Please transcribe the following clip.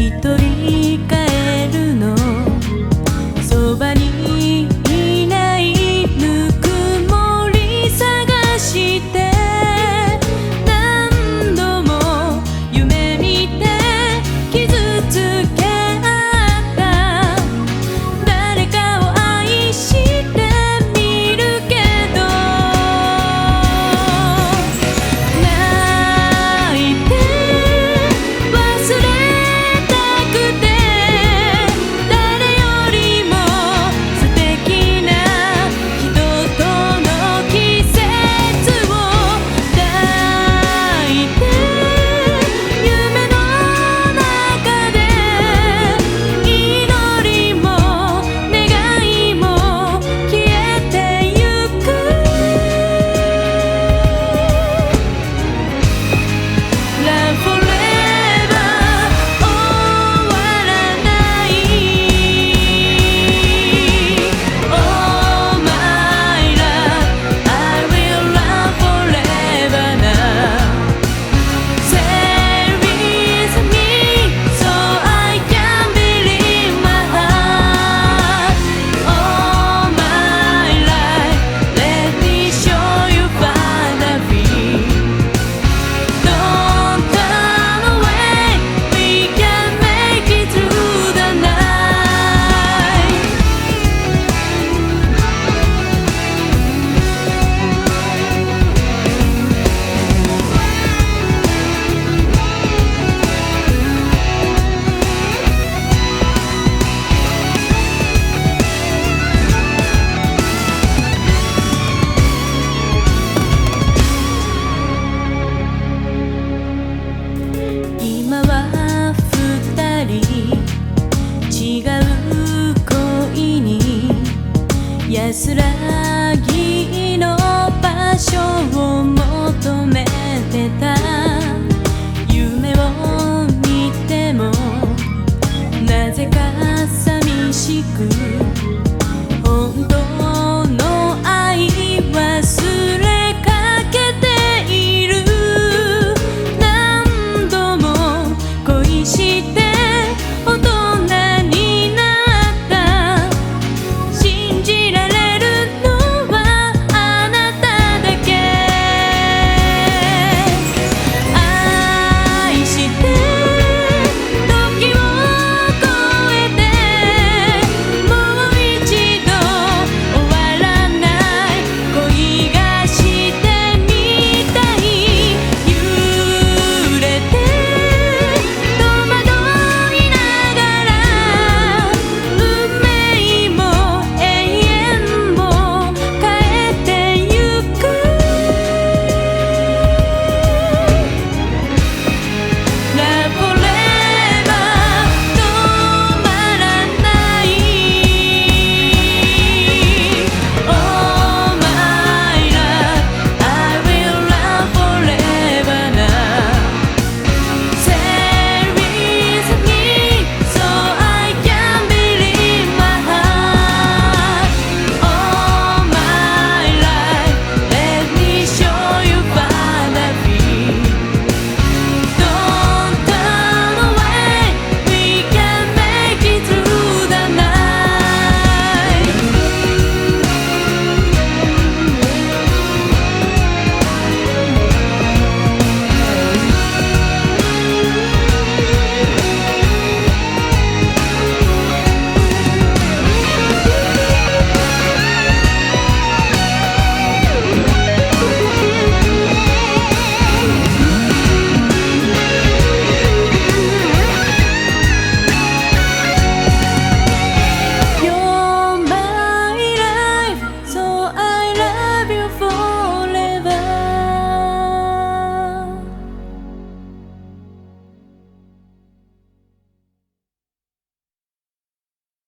一人か secret.